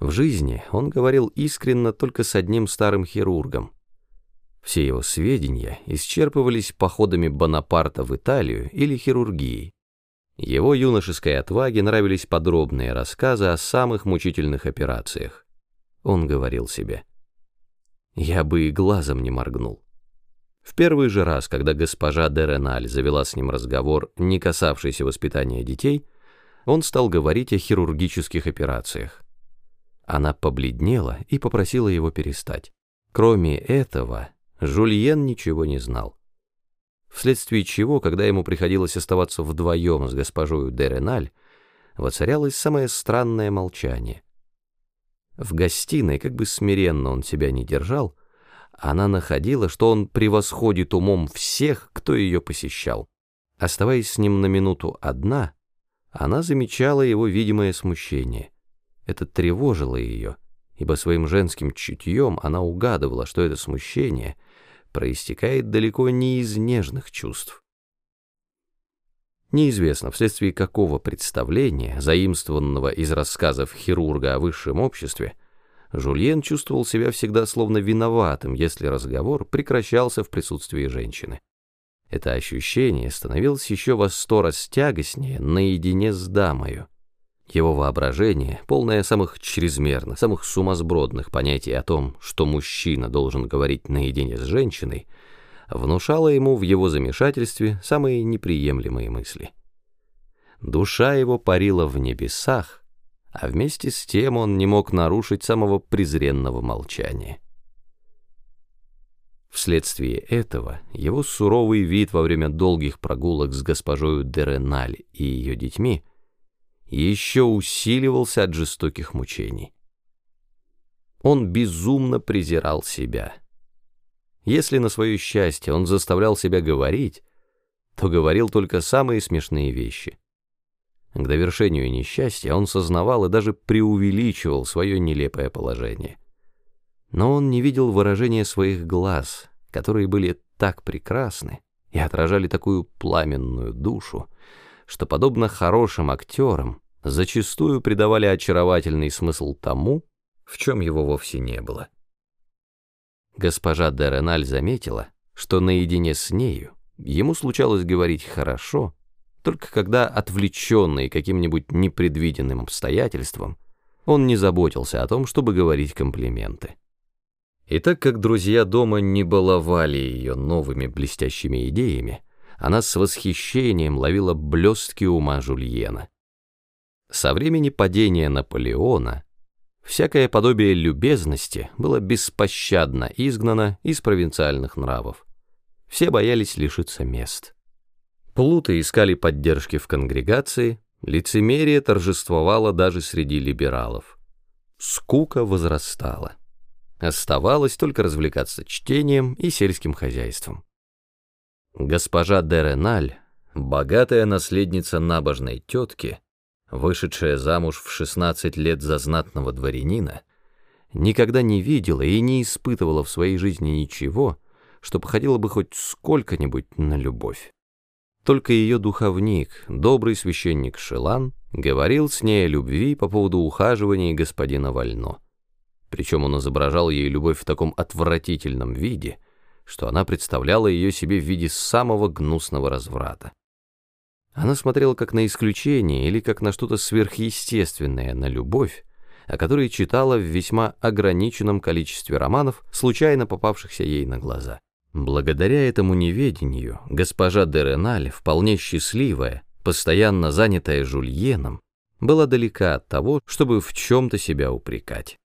В жизни он говорил искренно только с одним старым хирургом. Все его сведения исчерпывались походами Бонапарта в Италию или хирургией. Его юношеской отваге нравились подробные рассказы о самых мучительных операциях. Он говорил себе, «Я бы и глазом не моргнул». В первый же раз, когда госпожа де Реналь завела с ним разговор, не касавшийся воспитания детей, он стал говорить о хирургических операциях. Она побледнела и попросила его перестать. Кроме этого, Жульен ничего не знал. Вследствие чего, когда ему приходилось оставаться вдвоем с госпожою де Реналь, воцарялось самое странное молчание. В гостиной, как бы смиренно он себя не держал, она находила, что он превосходит умом всех, кто ее посещал. Оставаясь с ним на минуту одна, она замечала его видимое смущение — это тревожило ее, ибо своим женским чутьем она угадывала, что это смущение проистекает далеко не из нежных чувств. Неизвестно, вследствие какого представления, заимствованного из рассказов хирурга о высшем обществе, Жульен чувствовал себя всегда словно виноватым, если разговор прекращался в присутствии женщины. Это ощущение становилось еще во сто раз тягостнее наедине с дамою. Его воображение, полное самых чрезмерных, самых сумасбродных понятий о том, что мужчина должен говорить наедине с женщиной, внушало ему в его замешательстве самые неприемлемые мысли. Душа его парила в небесах, а вместе с тем он не мог нарушить самого презренного молчания. Вследствие этого его суровый вид во время долгих прогулок с госпожою Дереналь и ее детьми — еще усиливался от жестоких мучений. Он безумно презирал себя. Если на свое счастье он заставлял себя говорить, то говорил только самые смешные вещи. К довершению несчастья он сознавал и даже преувеличивал свое нелепое положение. Но он не видел выражения своих глаз, которые были так прекрасны и отражали такую пламенную душу, что, подобно хорошим актерам, зачастую придавали очаровательный смысл тому, в чем его вовсе не было. Госпожа де Реналь заметила, что наедине с нею ему случалось говорить хорошо, только когда, отвлеченный каким-нибудь непредвиденным обстоятельством, он не заботился о том, чтобы говорить комплименты. И так как друзья дома не баловали ее новыми блестящими идеями, она с восхищением ловила блестки ума Жульена. Со времени падения Наполеона всякое подобие любезности было беспощадно изгнано из провинциальных нравов. Все боялись лишиться мест. Плуты искали поддержки в конгрегации, лицемерие торжествовало даже среди либералов. Скука возрастала. Оставалось только развлекаться чтением и сельским хозяйством. Госпожа де Реналь, богатая наследница набожной тетки, вышедшая замуж в 16 лет за знатного дворянина, никогда не видела и не испытывала в своей жизни ничего, что походило бы хоть сколько-нибудь на любовь. Только ее духовник, добрый священник Шилан, говорил с ней о любви по поводу ухаживания господина Вально. Причем он изображал ей любовь в таком отвратительном виде — что она представляла ее себе в виде самого гнусного разврата. Она смотрела как на исключение или как на что-то сверхъестественное, на любовь, о которой читала в весьма ограниченном количестве романов, случайно попавшихся ей на глаза. Благодаря этому неведению госпожа де Реналь, вполне счастливая, постоянно занятая Жульеном, была далека от того, чтобы в чем-то себя упрекать.